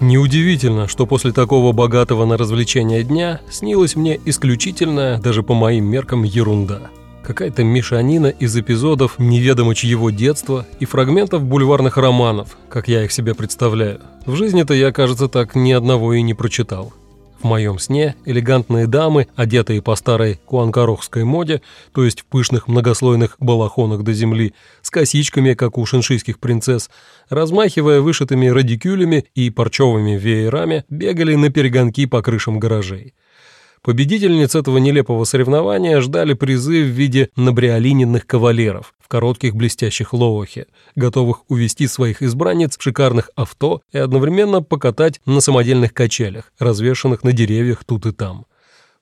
Неудивительно, что после такого богатого на развлечения дня снилась мне исключительная, даже по моим меркам, ерунда. Какая-то мешанина из эпизодов неведомо чьего детства и фрагментов бульварных романов, как я их себе представляю. В жизни-то я, кажется, так ни одного и не прочитал. В моем сне элегантные дамы, одетые по старой куанкарохской моде, то есть в пышных многослойных балахонах до земли, с косичками, как у шиншийских принцесс, размахивая вышитыми радикюлями и парчевыми веерами, бегали на перегонки по крышам гаражей. Победительниц этого нелепого соревнования ждали призы в виде набриолиненных кавалеров в коротких блестящих лоухе, готовых увести своих избранниц в шикарных авто и одновременно покатать на самодельных качелях, развешанных на деревьях тут и там.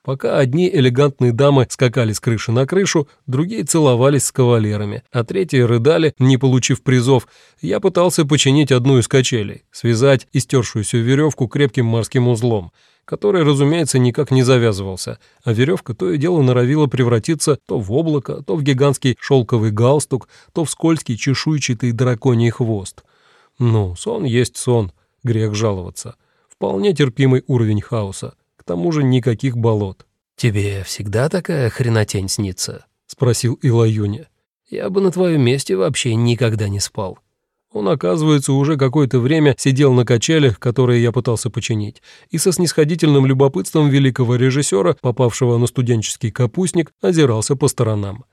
Пока одни элегантные дамы скакали с крыши на крышу, другие целовались с кавалерами, а третьи рыдали, не получив призов, я пытался починить одну из качелей, связать истершуюся веревку крепким морским узлом — который, разумеется, никак не завязывался, а веревка то и дело норовила превратиться то в облако, то в гигантский шелковый галстук, то в скользкий чешуйчатый драконий хвост. Ну, сон есть сон, грех жаловаться. Вполне терпимый уровень хаоса, к тому же никаких болот. «Тебе всегда такая хренотень снится?» — спросил Илаюня. «Я бы на твоем месте вообще никогда не спал». Он, оказывается, уже какое-то время сидел на качелях, которые я пытался починить, и со снисходительным любопытством великого режиссера, попавшего на студенческий капустник, озирался по сторонам.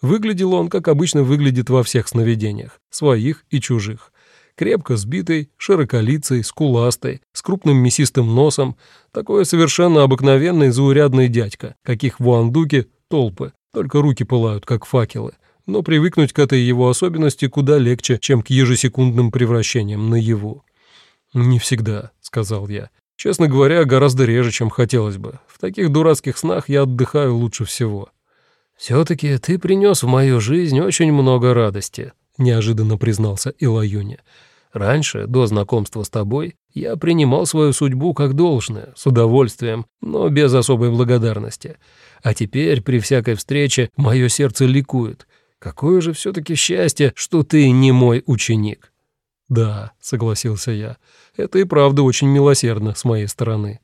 Выглядел он, как обычно выглядит во всех сновидениях, своих и чужих. Крепко сбитый, широколицый, скуластый, с крупным мясистым носом, такой совершенно обыкновенный заурядный дядька, каких в Уандуке толпы, только руки пылают, как факелы но привыкнуть к этой его особенности куда легче, чем к ежесекундным превращениям на его. «Не всегда», — сказал я. «Честно говоря, гораздо реже, чем хотелось бы. В таких дурацких снах я отдыхаю лучше всего». «Все-таки ты принес в мою жизнь очень много радости», — неожиданно признался Илаюня. «Раньше, до знакомства с тобой, я принимал свою судьбу как должное, с удовольствием, но без особой благодарности. А теперь, при всякой встрече, мое сердце ликует. Какое же все-таки счастье, что ты не мой ученик. Да, согласился я, это и правда очень милосердно с моей стороны.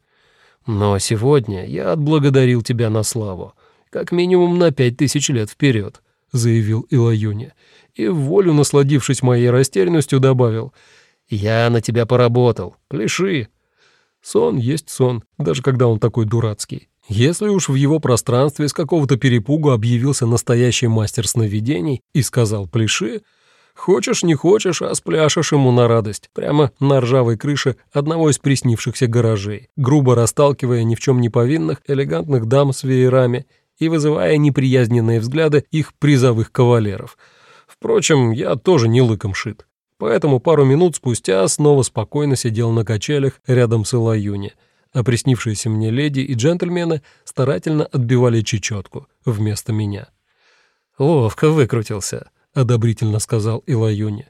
Но сегодня я отблагодарил тебя на славу, как минимум на пять тысяч лет вперед, заявил Илаюня, и волю насладившись моей растерянностью добавил, я на тебя поработал, пляши. Сон есть сон, даже когда он такой дурацкий. Если уж в его пространстве с какого-то перепугу объявился настоящий мастер сновидений и сказал «пляши», хочешь не хочешь, а спляшешь ему на радость, прямо на ржавой крыше одного из приснившихся гаражей, грубо расталкивая ни в чем не повинных элегантных дам с веерами и вызывая неприязненные взгляды их призовых кавалеров. Впрочем, я тоже не лыком шит. Поэтому пару минут спустя снова спокойно сидел на качелях рядом с Илаюни — а приснившиеся мне леди и джентльмены старательно отбивали чечетку вместо меня. «Ловко выкрутился», — одобрительно сказал Илаюни.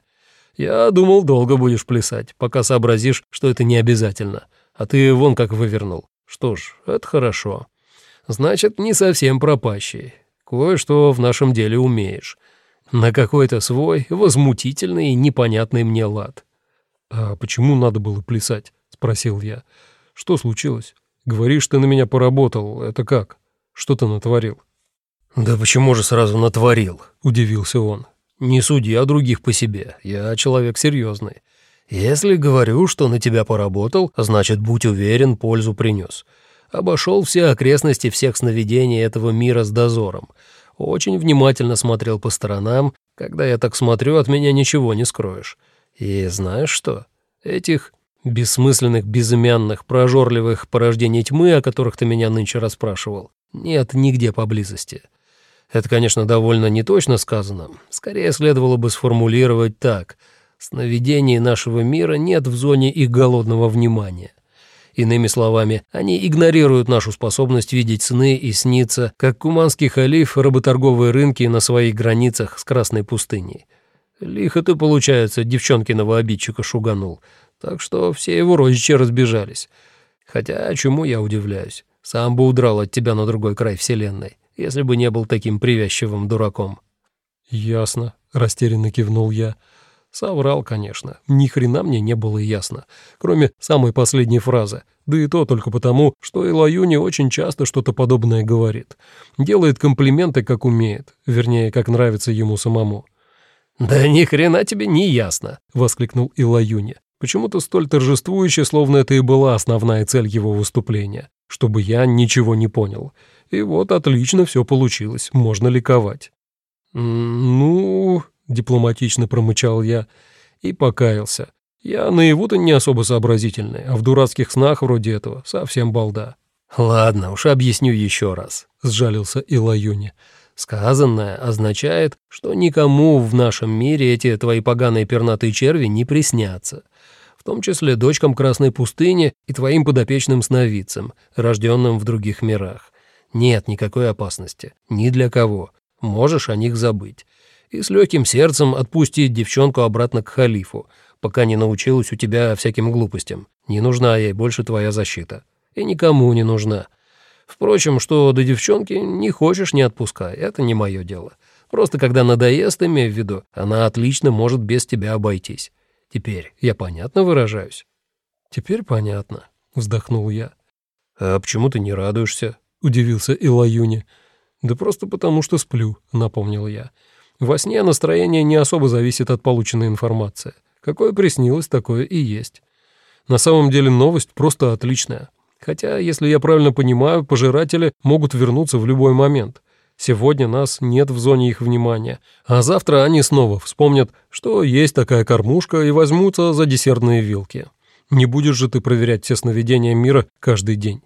«Я думал, долго будешь плясать, пока сообразишь, что это не обязательно. А ты вон как вывернул. Что ж, это хорошо. Значит, не совсем пропащий. Кое-что в нашем деле умеешь. На какой-то свой, возмутительный и непонятный мне лад». «А почему надо было плясать?» — спросил я. Что случилось? Говоришь, ты на меня поработал. Это как? Что ты натворил?» «Да почему же сразу натворил?» – удивился он. «Не суди о других по себе. Я человек серьезный. Если говорю, что на тебя поработал, значит, будь уверен, пользу принес. Обошел все окрестности всех сновидений этого мира с дозором. Очень внимательно смотрел по сторонам. Когда я так смотрю, от меня ничего не скроешь. И знаешь что? Этих Бессмысленных, безымянных, прожорливых порождений тьмы, о которых ты меня нынче расспрашивал, нет нигде поблизости. Это, конечно, довольно неточно сказано. Скорее следовало бы сформулировать так. Сновидений нашего мира нет в зоне их голодного внимания. Иными словами, они игнорируют нашу способность видеть сны и сниться, как куманский халиф работорговые рынки на своих границах с Красной пустыней. Лихо ты, получается, девчонкиного обидчика шуганул — так что все его родичи разбежались. Хотя чему я удивляюсь? Сам бы удрал от тебя на другой край вселенной, если бы не был таким привязчивым дураком». «Ясно», — растерянно кивнул я. Соврал, конечно. Ни хрена мне не было ясно, кроме самой последней фразы. Да и то только потому, что Илаюни очень часто что-то подобное говорит. Делает комплименты, как умеет, вернее, как нравится ему самому. «Да ни хрена тебе не ясно», — воскликнул Илаюни. Почему-то столь торжествующе, словно это и была основная цель его выступления, чтобы я ничего не понял. И вот отлично все получилось, можно ликовать. «Ну...» — дипломатично промычал я и покаялся. Я наяву-то не особо сообразительный, а в дурацких снах вроде этого совсем балда. «Ладно, уж объясню еще раз», — сжалился Илаюни. «Сказанное означает, что никому в нашем мире эти твои поганые пернатые черви не приснятся, в том числе дочкам Красной пустыни и твоим подопечным сновидцам, рожденным в других мирах. Нет никакой опасности, ни для кого. Можешь о них забыть. И с легким сердцем отпустить девчонку обратно к халифу, пока не научилась у тебя всяким глупостям. Не нужна ей больше твоя защита. И никому не нужна. Впрочем, что до девчонки не хочешь, не отпускай. Это не мое дело. Просто когда надоест, имей в виду, она отлично может без тебя обойтись. Теперь я понятно выражаюсь? Теперь понятно, вздохнул я. А почему ты не радуешься? Удивился Илаюни. Да просто потому, что сплю, напомнил я. Во сне настроение не особо зависит от полученной информации. Какое приснилось, такое и есть. На самом деле новость просто отличная. Хотя, если я правильно понимаю, пожиратели могут вернуться в любой момент. Сегодня нас нет в зоне их внимания, а завтра они снова вспомнят, что есть такая кормушка и возьмутся за десертные вилки. Не будешь же ты проверять все сновидения мира каждый день.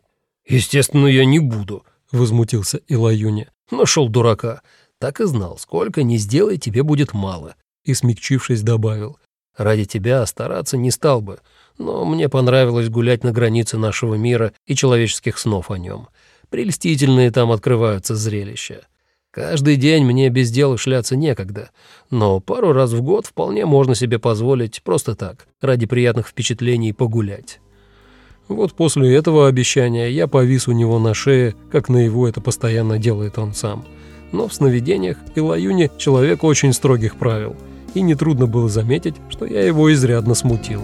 «Естественно, я не буду», — возмутился Илаюня. «Нашел дурака. Так и знал, сколько ни сделай, тебе будет мало». И, смягчившись, добавил. Ради тебя стараться не стал бы, но мне понравилось гулять на границе нашего мира и человеческих снов о нем. Прельстительные там открываются зрелища. Каждый день мне без дела шляться некогда, но пару раз в год вполне можно себе позволить просто так, ради приятных впечатлений погулять. Вот после этого обещания я повис у него на шее, как на его это постоянно делает он сам. Но в сновидениях Илаюни человек очень строгих правил — и нетрудно было заметить, что я его изрядно смутил.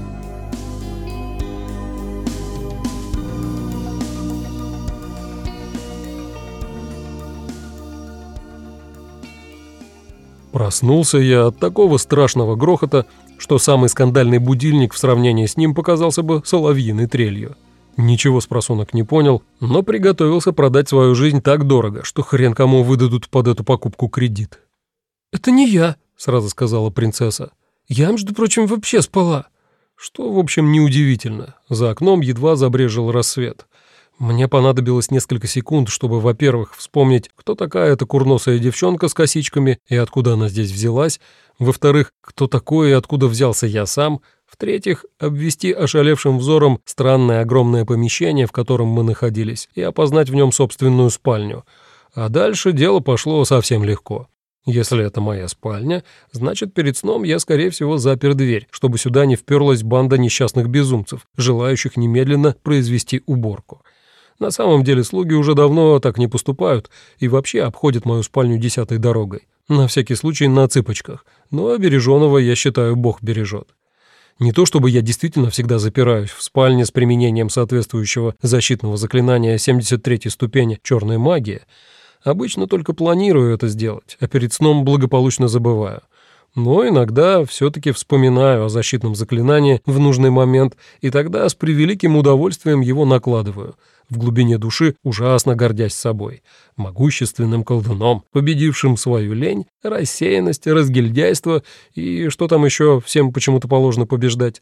Проснулся я от такого страшного грохота, что самый скандальный будильник в сравнении с ним показался бы соловьиной трелью. Ничего с просунок не понял, но приготовился продать свою жизнь так дорого, что хрен кому выдадут под эту покупку кредит. «Это не я», сразу сказала принцесса. «Я, между прочим, вообще спала». Что, в общем, неудивительно. За окном едва забрежил рассвет. Мне понадобилось несколько секунд, чтобы, во-первых, вспомнить, кто такая эта курносая девчонка с косичками и откуда она здесь взялась, во-вторых, кто такой и откуда взялся я сам, в-третьих, обвести ошалевшим взором странное огромное помещение, в котором мы находились, и опознать в нем собственную спальню. А дальше дело пошло совсем легко. Если это моя спальня, значит, перед сном я, скорее всего, запер дверь, чтобы сюда не вперлась банда несчастных безумцев, желающих немедленно произвести уборку. На самом деле слуги уже давно так не поступают и вообще обходят мою спальню десятой дорогой. На всякий случай на цыпочках. Но береженого, я считаю, Бог бережет. Не то чтобы я действительно всегда запираюсь в спальне с применением соответствующего защитного заклинания 73 ступени черной магии, Обычно только планирую это сделать, а перед сном благополучно забываю. Но иногда все-таки вспоминаю о защитном заклинании в нужный момент, и тогда с превеликим удовольствием его накладываю, в глубине души ужасно гордясь собой, могущественным колдуном, победившим свою лень, рассеянность, разгильдяйство и что там еще всем почему-то положено побеждать.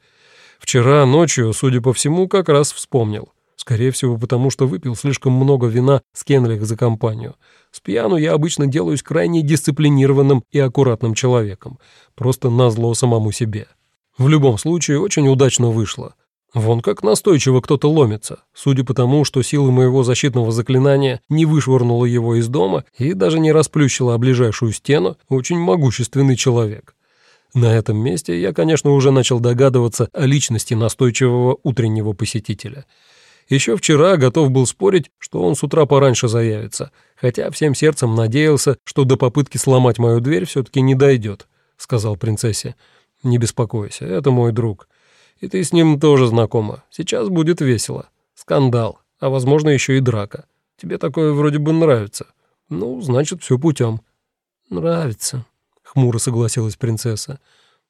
Вчера ночью, судя по всему, как раз вспомнил. Скорее всего, потому что выпил слишком много вина с Кенлих за компанию. С пьяну я обычно делаюсь крайне дисциплинированным и аккуратным человеком, просто назло самому себе. В любом случае, очень удачно вышло. Вон как настойчиво кто-то ломится, судя по тому, что сила моего защитного заклинания не вышвырнула его из дома и даже не расплющила ближайшую стену, очень могущественный человек. На этом месте я, конечно, уже начал догадываться о личности настойчивого утреннего посетителя — еще вчера готов был спорить, что он с утра пораньше заявится, хотя всем сердцем надеялся, что до попытки сломать мою дверь все-таки не дойдет, сказал принцессе. Не беспокойся, это мой друг. И ты с ним тоже знакома. Сейчас будет весело. Скандал, а возможно еще и драка. Тебе такое вроде бы нравится. Ну, значит, все путем. Нравится, хмуро согласилась принцесса.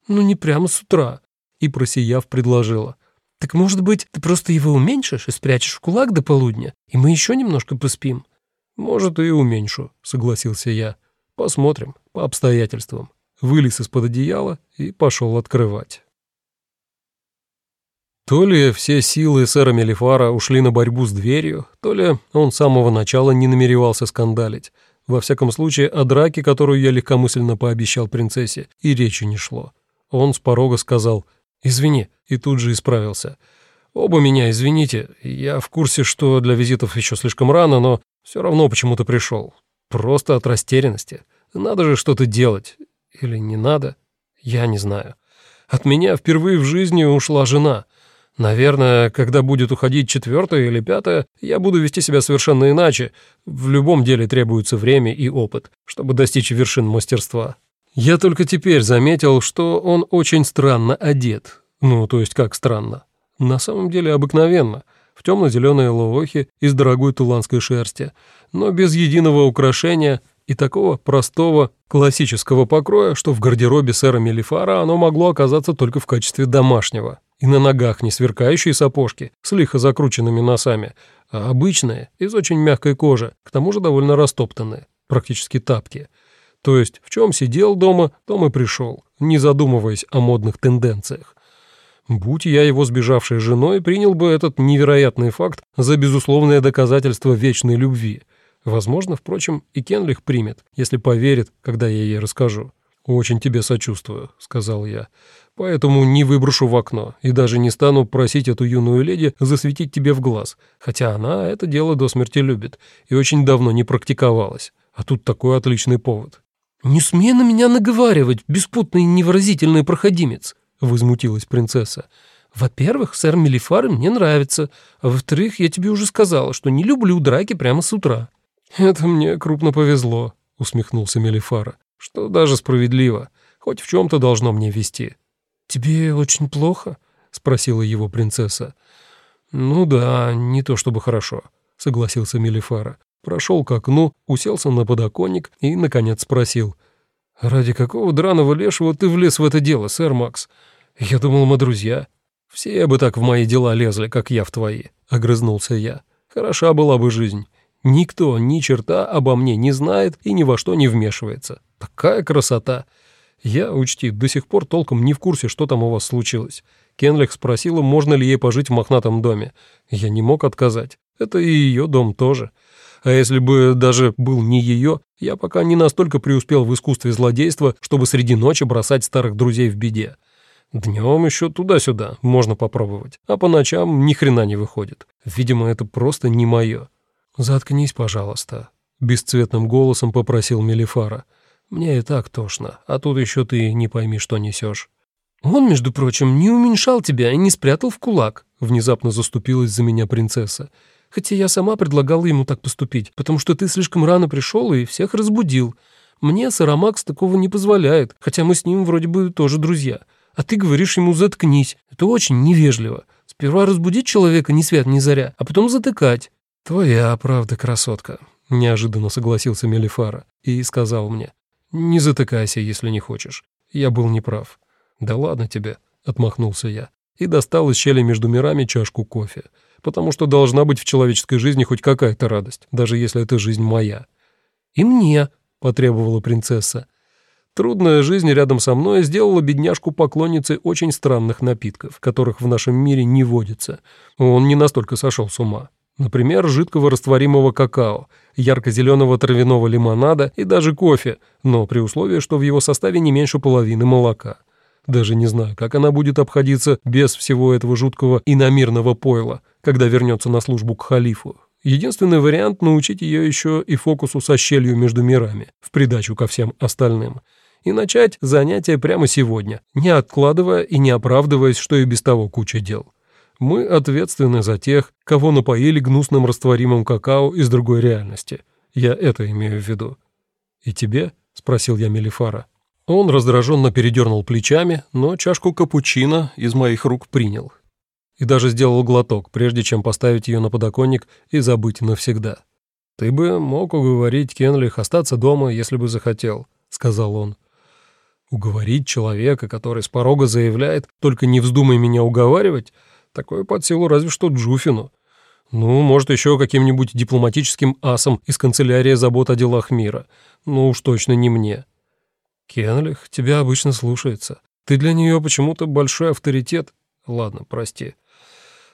Ну, не прямо с утра. И, просияв, предложила. Так, может быть, ты просто его уменьшишь и спрячешь в кулак до полудня, и мы еще немножко поспим? Может, и уменьшу, согласился я. Посмотрим, по обстоятельствам. Вылез из-под одеяла и пошел открывать. То ли все силы сэра Мелифара ушли на борьбу с дверью, то ли он с самого начала не намеревался скандалить. Во всяком случае, о драке, которую я легкомысленно пообещал принцессе, и речи не шло. Он с порога сказал «Извини», и тут же исправился. «Оба меня извините, я в курсе, что для визитов еще слишком рано, но все равно почему-то пришел. Просто от растерянности. Надо же что-то делать. Или не надо? Я не знаю. От меня впервые в жизни ушла жена». Наверное, когда будет уходить четвертое или пятое, я буду вести себя совершенно иначе. В любом деле требуется время и опыт, чтобы достичь вершин мастерства. Я только теперь заметил, что он очень странно одет. Ну, то есть как странно. На самом деле обыкновенно. В темно-зеленые лоохи из дорогой туланской шерсти, но без единого украшения и такого простого классического покроя, что в гардеробе сэра Мелифара оно могло оказаться только в качестве домашнего и на ногах не сверкающие сапожки с лихо закрученными носами, а обычные, из очень мягкой кожи, к тому же довольно растоптанные, практически тапки. То есть в чем сидел дома, том и пришел, не задумываясь о модных тенденциях. Будь я его сбежавшей женой, принял бы этот невероятный факт за безусловное доказательство вечной любви. Возможно, впрочем, и Кенлих примет, если поверит, когда я ей расскажу. «Очень тебе сочувствую», — сказал я поэтому не выброшу в окно и даже не стану просить эту юную леди засветить тебе в глаз, хотя она это дело до смерти любит и очень давно не практиковалась. А тут такой отличный повод». «Не смей на меня наговаривать, беспутный невыразительный проходимец», — возмутилась принцесса. «Во-первых, сэр Мелифар мне нравится, а во-вторых, я тебе уже сказала, что не люблю драки прямо с утра». «Это мне крупно повезло», — усмехнулся Мелифара, — «что даже справедливо, хоть в чем-то должно мне вести». «Тебе очень плохо?» — спросила его принцесса. «Ну да, не то чтобы хорошо», — согласился Мелифара. Прошел к окну, уселся на подоконник и, наконец, спросил. «Ради какого драного лешего ты влез в это дело, сэр Макс? Я думал, мы друзья. Все бы так в мои дела лезли, как я в твои», — огрызнулся я. «Хороша была бы жизнь. Никто ни черта обо мне не знает и ни во что не вмешивается. Такая красота!» Я, учти, до сих пор толком не в курсе, что там у вас случилось. Кенлих спросила, можно ли ей пожить в мохнатом доме. Я не мог отказать. Это и ее дом тоже. А если бы даже был не ее, я пока не настолько преуспел в искусстве злодейства, чтобы среди ночи бросать старых друзей в беде. Днем еще туда-сюда можно попробовать, а по ночам ни хрена не выходит. Видимо, это просто не мое. «Заткнись, пожалуйста», — бесцветным голосом попросил Мелифара. Мне и так тошно, а тут еще ты не пойми, что несешь. «Он, между прочим, не уменьшал тебя и не спрятал в кулак», — внезапно заступилась за меня принцесса. «Хотя я сама предлагала ему так поступить, потому что ты слишком рано пришел и всех разбудил. Мне Сарамакс такого не позволяет, хотя мы с ним вроде бы тоже друзья. А ты говоришь ему «заткнись». Это очень невежливо. Сперва разбудить человека ни свет ни заря, а потом затыкать». «Твоя правда, красотка», — неожиданно согласился Мелифара и сказал мне. «Не затыкайся, если не хочешь. Я был неправ». «Да ладно тебе», — отмахнулся я и достал из щели между мирами чашку кофе, потому что должна быть в человеческой жизни хоть какая-то радость, даже если эта жизнь моя. «И мне», — потребовала принцесса. Трудная жизнь рядом со мной сделала бедняжку поклонницей очень странных напитков, которых в нашем мире не водится. Он не настолько сошел с ума. Например, жидкого растворимого какао, ярко-зеленого травяного лимонада и даже кофе, но при условии, что в его составе не меньше половины молока. Даже не знаю, как она будет обходиться без всего этого жуткого иномирного пойла, когда вернется на службу к халифу. Единственный вариант — научить ее еще и фокусу со щелью между мирами, в придачу ко всем остальным. И начать занятие прямо сегодня, не откладывая и не оправдываясь, что и без того куча дел. Мы ответственны за тех, кого напоили гнусным растворимым какао из другой реальности. Я это имею в виду. «И тебе?» — спросил я Мелифара. Он раздраженно передернул плечами, но чашку капучино из моих рук принял. И даже сделал глоток, прежде чем поставить ее на подоконник и забыть навсегда. «Ты бы мог уговорить Кенлих остаться дома, если бы захотел», — сказал он. «Уговорить человека, который с порога заявляет, только не вздумай меня уговаривать, такое под силу разве что Джуфину. Ну, может, еще каким-нибудь дипломатическим асом из канцелярии забот о делах мира. Ну уж точно не мне». «Кенлих тебя обычно слушается. Ты для нее почему-то большой авторитет. Ладно, прости.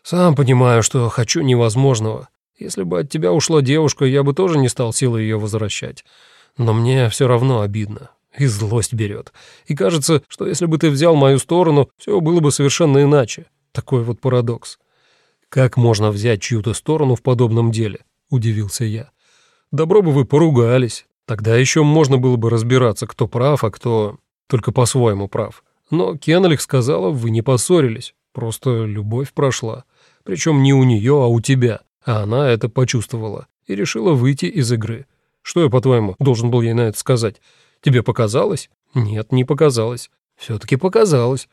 Сам понимаю, что хочу невозможного. Если бы от тебя ушла девушка, я бы тоже не стал силой ее возвращать. Но мне все равно обидно. И злость берет. И кажется, что если бы ты взял мою сторону, все было бы совершенно иначе. Такой вот парадокс. Как можно взять чью-то сторону в подобном деле? Удивился я. Добро бы вы поругались, Тогда еще можно было бы разбираться, кто прав, а кто только по-своему прав. Но Кеннелих сказала, вы не поссорились, просто любовь прошла. Причем не у нее, а у тебя. А она это почувствовала и решила выйти из игры. Что я, по-твоему, должен был ей на это сказать? Тебе показалось? Нет, не показалось. Все-таки показалось.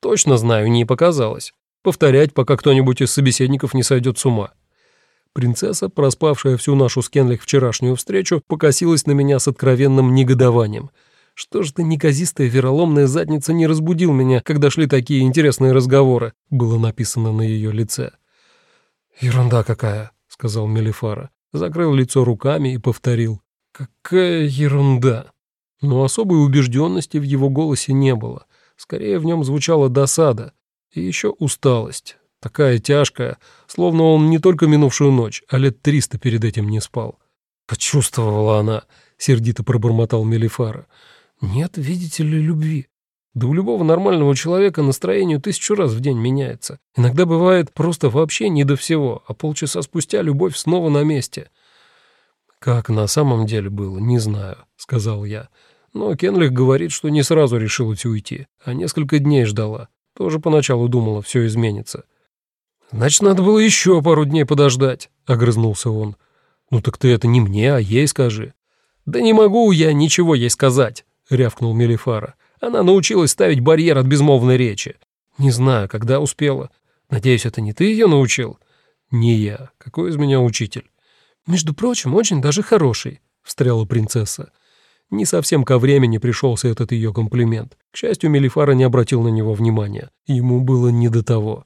Точно знаю, не показалось. Повторять, пока кто-нибудь из собеседников не сойдет с ума. Принцесса, проспавшая всю нашу с Кенлих вчерашнюю встречу, покосилась на меня с откровенным негодованием. Что ж ты, неказистая вероломная задница, не разбудил меня, когда шли такие интересные разговоры, было написано на ее лице. «Ерунда какая», — сказал Мелифара. Закрыл лицо руками и повторил. «Какая ерунда!» Но особой убежденности в его голосе не было. Скорее в нем звучала досада и еще усталость. Такая тяжкая, словно он не только минувшую ночь, а лет триста перед этим не спал. «Почувствовала она», — сердито пробормотал Мелифара. «Нет, видите ли, любви. Да у любого нормального человека настроение тысячу раз в день меняется. Иногда бывает просто вообще не до всего, а полчаса спустя любовь снова на месте». «Как на самом деле было, не знаю», — сказал я. Но Кенлих говорит, что не сразу решила уйти, а несколько дней ждала. Тоже поначалу думала, все изменится. «Значит, надо было еще пару дней подождать», — огрызнулся он. «Ну так ты это не мне, а ей скажи». «Да не могу я ничего ей сказать», — рявкнул Мелифара. «Она научилась ставить барьер от безмолвной речи. Не знаю, когда успела. Надеюсь, это не ты ее научил?» «Не я. Какой из меня учитель?» «Между прочим, очень даже хороший», — встряла принцесса. Не совсем ко времени пришелся этот ее комплимент. К счастью, Мелифара не обратил на него внимания. Ему было не до того.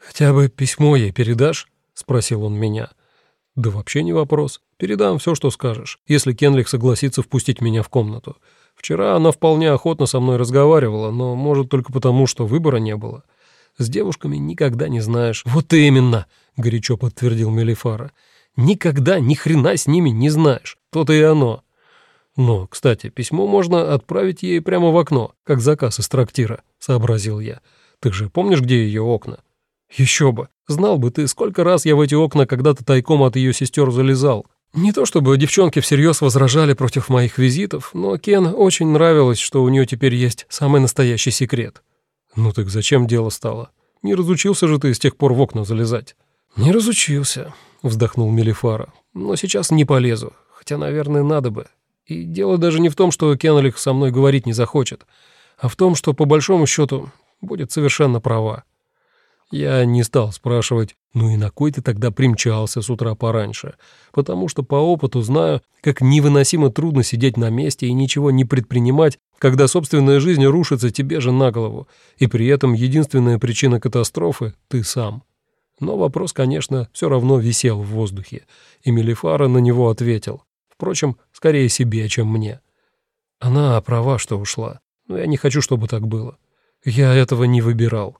«Хотя бы письмо ей передашь?» — спросил он меня. «Да вообще не вопрос. Передам все, что скажешь, если Кенлих согласится впустить меня в комнату. Вчера она вполне охотно со мной разговаривала, но, может, только потому, что выбора не было. С девушками никогда не знаешь». «Вот именно!» — горячо подтвердил Мелифара. «Никогда ни хрена с ними не знаешь. То-то и оно». «Но, кстати, письмо можно отправить ей прямо в окно, как заказ из трактира», — сообразил я. «Ты же помнишь, где ее окна?» Еще бы. Знал бы ты, сколько раз я в эти окна когда-то тайком от ее сестер залезал. Не то чтобы девчонки всерьез возражали против моих визитов, но Кен очень нравилось, что у нее теперь есть самый настоящий секрет. Ну так зачем дело стало? Не разучился же ты с тех пор в окна залезать. Не разучился, вздохнул Мелифара. Но сейчас не полезу, хотя, наверное, надо бы. И дело даже не в том, что Кеннелих со мной говорить не захочет, а в том, что по большому счету будет совершенно права. Я не стал спрашивать, ну и на кой ты тогда примчался с утра пораньше, потому что по опыту знаю, как невыносимо трудно сидеть на месте и ничего не предпринимать, когда собственная жизнь рушится тебе же на голову, и при этом единственная причина катастрофы — ты сам. Но вопрос, конечно, все равно висел в воздухе, и Мелифара на него ответил. Впрочем, скорее себе, чем мне. Она права, что ушла, но я не хочу, чтобы так было. Я этого не выбирал.